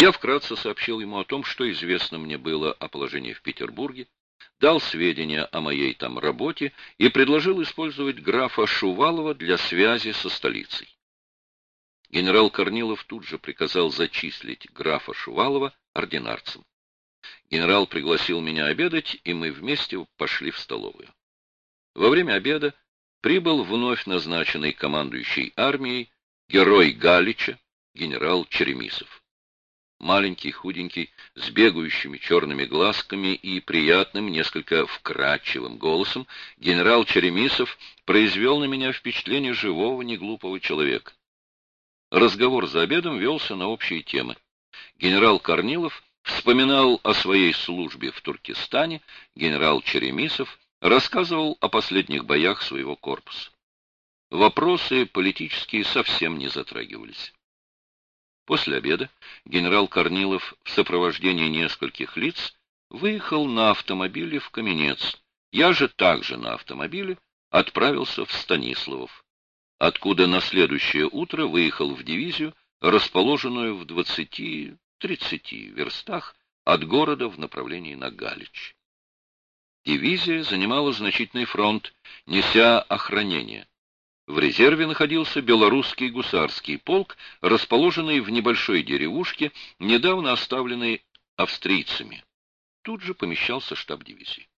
Я вкратце сообщил ему о том, что известно мне было о положении в Петербурге, дал сведения о моей там работе и предложил использовать графа Шувалова для связи со столицей. Генерал Корнилов тут же приказал зачислить графа Шувалова ординарцем. Генерал пригласил меня обедать, и мы вместе пошли в столовую. Во время обеда прибыл вновь назначенный командующий армией герой Галича, генерал Черемисов. Маленький, худенький, с бегающими черными глазками и приятным, несколько вкрадчивым голосом, генерал Черемисов произвел на меня впечатление живого, неглупого человека. Разговор за обедом велся на общие темы. Генерал Корнилов вспоминал о своей службе в Туркестане, генерал Черемисов рассказывал о последних боях своего корпуса. Вопросы политические совсем не затрагивались. После обеда генерал Корнилов в сопровождении нескольких лиц выехал на автомобиле в Каменец. Я же также на автомобиле отправился в Станиславов, откуда на следующее утро выехал в дивизию, расположенную в 20-30 верстах от города в направлении на Галич. Дивизия занимала значительный фронт, неся охранение. В резерве находился белорусский гусарский полк, расположенный в небольшой деревушке, недавно оставленной австрийцами. Тут же помещался штаб дивизии.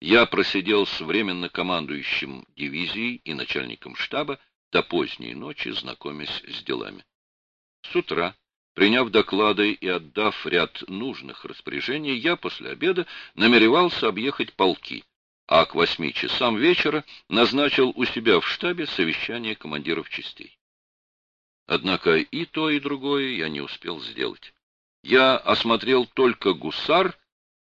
Я просидел с временно командующим дивизией и начальником штаба до поздней ночи, знакомясь с делами. С утра Приняв доклады и отдав ряд нужных распоряжений, я после обеда намеревался объехать полки, а к восьми часам вечера назначил у себя в штабе совещание командиров частей. Однако и то, и другое я не успел сделать. Я осмотрел только гусар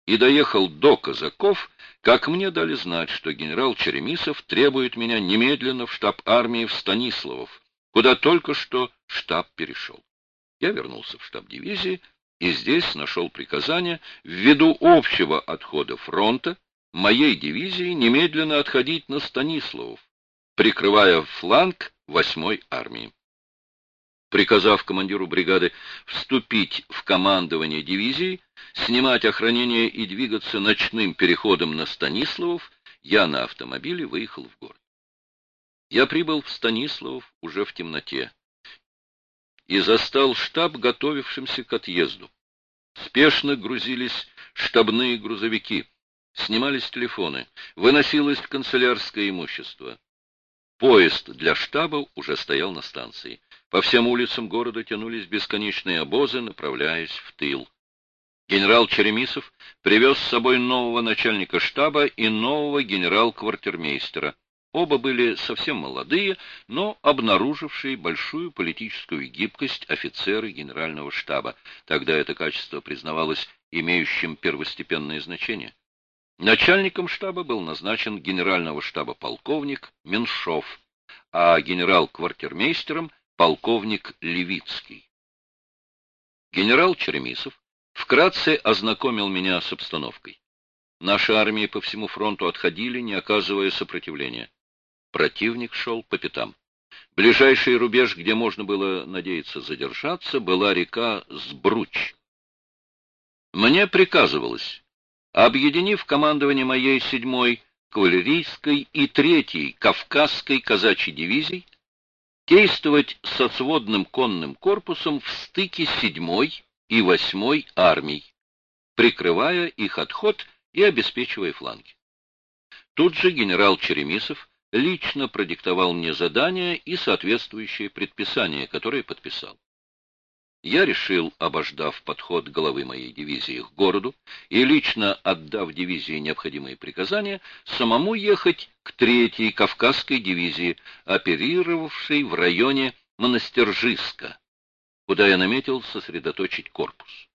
и доехал до казаков, как мне дали знать, что генерал Черемисов требует меня немедленно в штаб армии в Станиславов, куда только что штаб перешел. Я вернулся в штаб дивизии и здесь нашел приказание ввиду общего отхода фронта моей дивизии немедленно отходить на Станиславов, прикрывая фланг 8-й армии. Приказав командиру бригады вступить в командование дивизии, снимать охранение и двигаться ночным переходом на Станиславов, я на автомобиле выехал в город. Я прибыл в Станиславов уже в темноте и застал штаб, готовившимся к отъезду. Спешно грузились штабные грузовики, снимались телефоны, выносилось канцелярское имущество. Поезд для штаба уже стоял на станции. По всем улицам города тянулись бесконечные обозы, направляясь в тыл. Генерал Черемисов привез с собой нового начальника штаба и нового генерал-квартирмейстера. Оба были совсем молодые, но обнаружившие большую политическую гибкость офицеры генерального штаба. Тогда это качество признавалось имеющим первостепенное значение. Начальником штаба был назначен генерального штаба полковник Меншов, а генерал-квартирмейстером полковник Левицкий. Генерал Черемисов вкратце ознакомил меня с обстановкой. Наши армии по всему фронту отходили, не оказывая сопротивления. Противник шел по пятам. Ближайший рубеж, где можно было надеяться задержаться, была река Сбруч. Мне приказывалось, объединив командование моей седьмой кавалерийской и третьей Кавказской казачьей дивизий, действовать со сводным конным корпусом в стыке седьмой и восьмой армий, прикрывая их отход и обеспечивая фланги. Тут же генерал Черемисов лично продиктовал мне задание и соответствующие предписания, которые подписал. Я решил, обождав подход главы моей дивизии к городу и лично отдав дивизии необходимые приказания, самому ехать к третьей Кавказской дивизии, оперировавшей в районе Монастержиска, куда я наметил сосредоточить корпус.